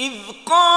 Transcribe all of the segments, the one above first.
عليه قال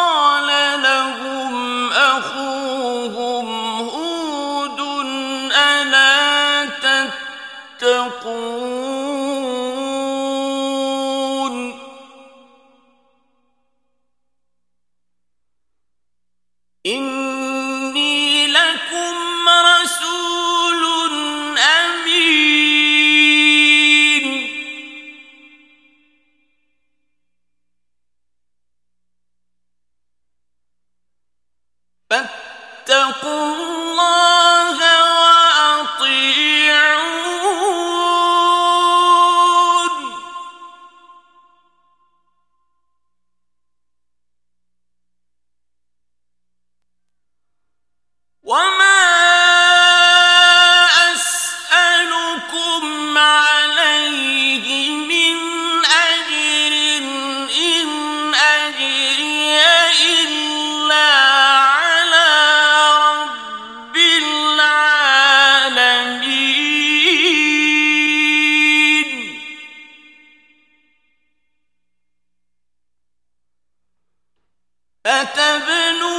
أتبنون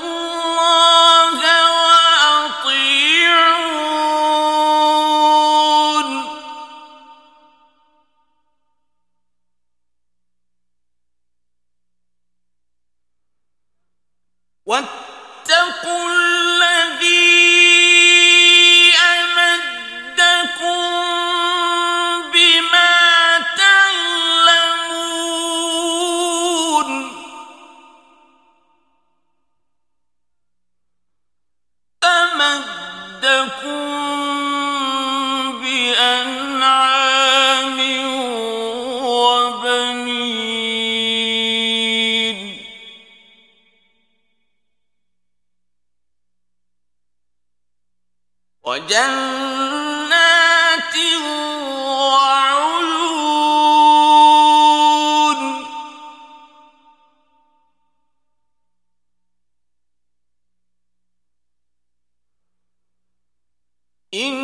ان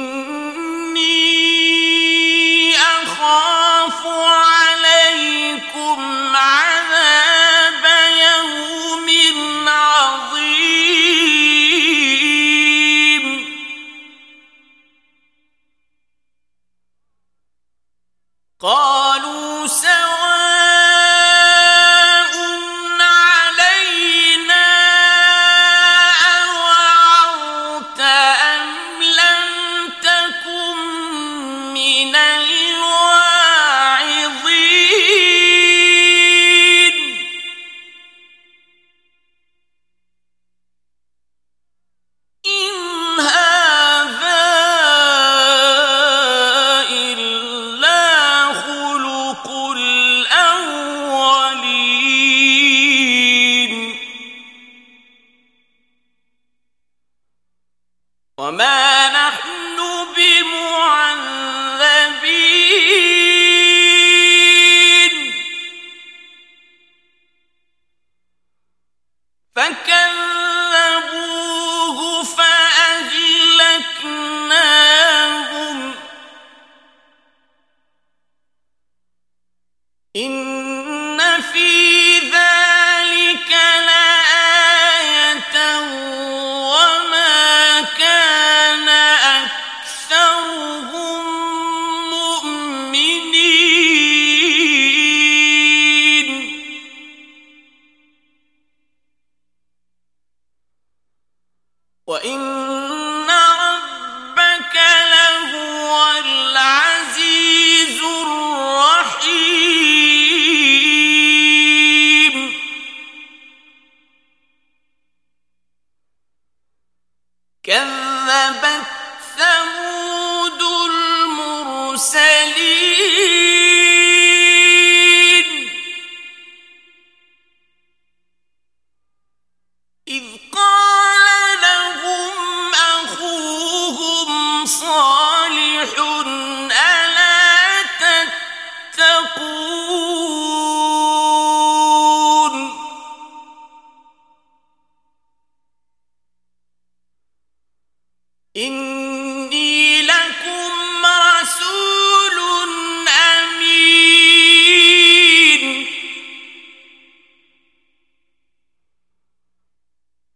ان سے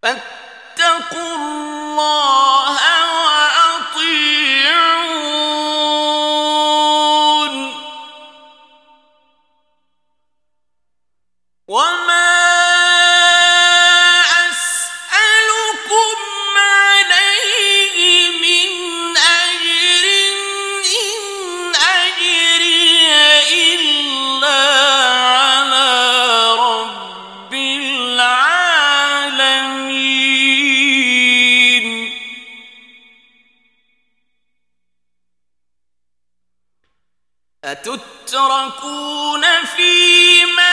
فاتقوا الله أتتركون فيما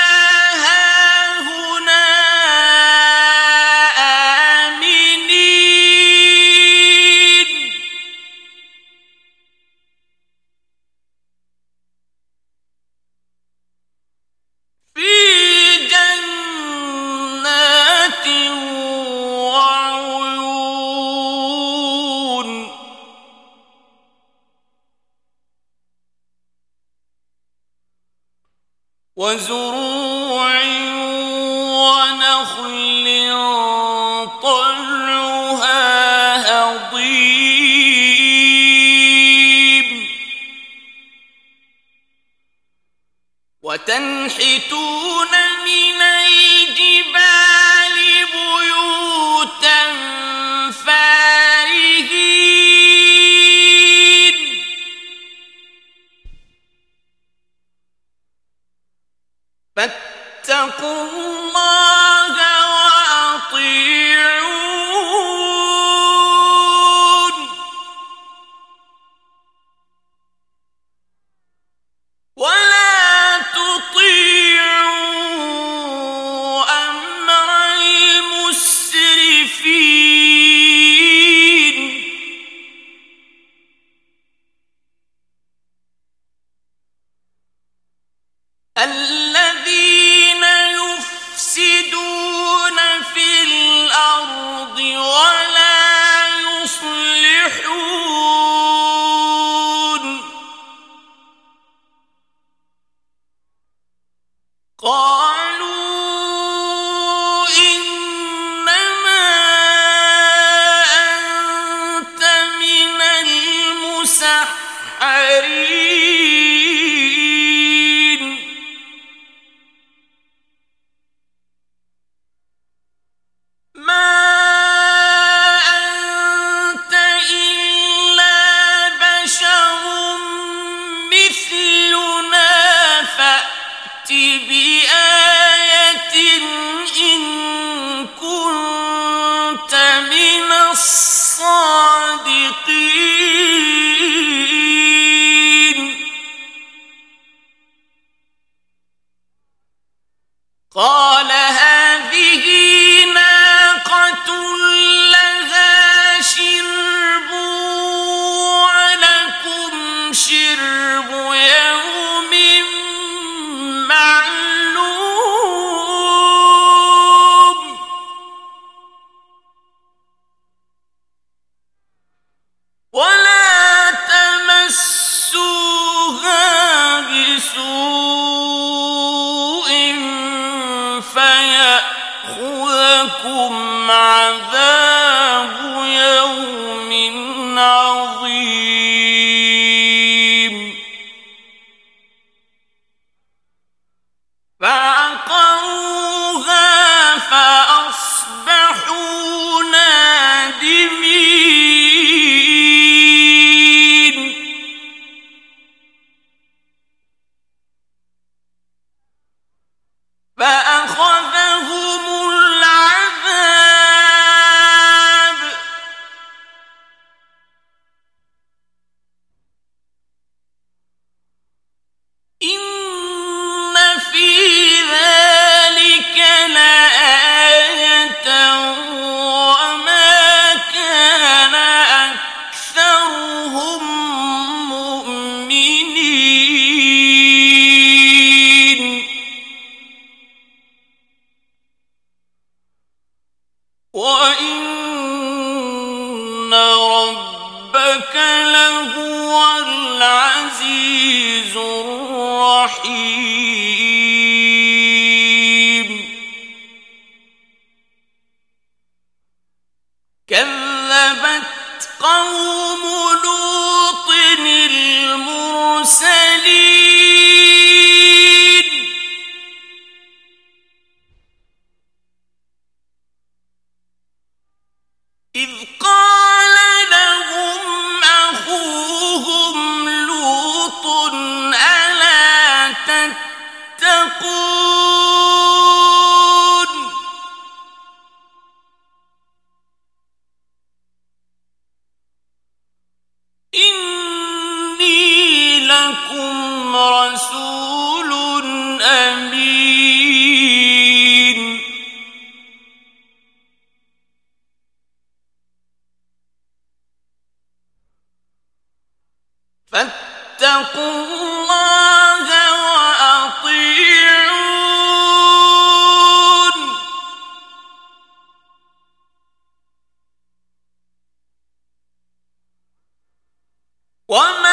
تنحتون وَمَا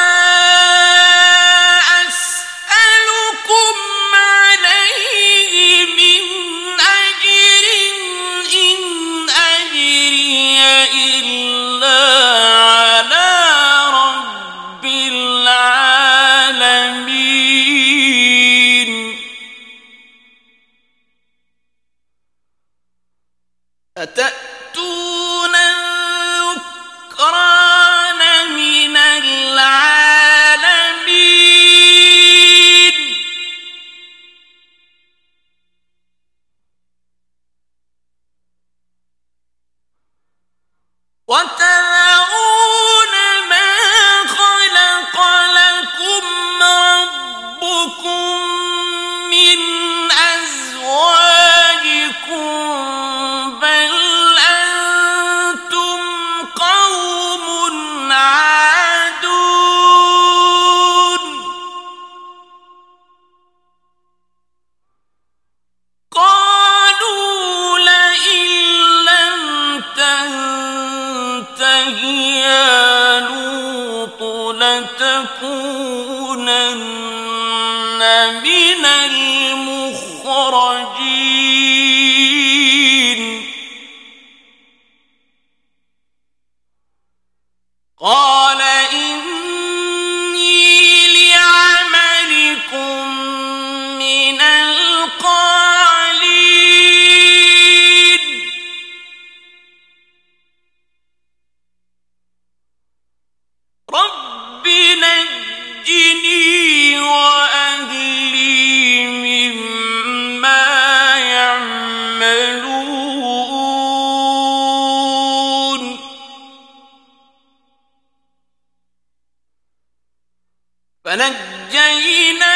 لتكونن من المخرجين. قال فنجينا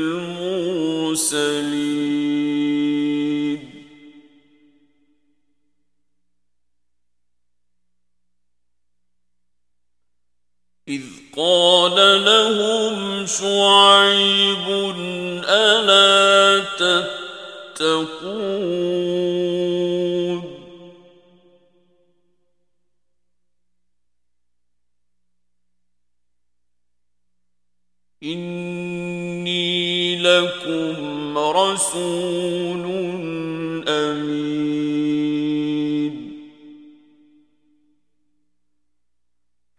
المرسلين إذ قال لهم شعيب ألا تتقون؟ رسول أمين.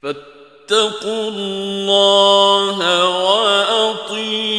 فاتقوا الله وأطيعوا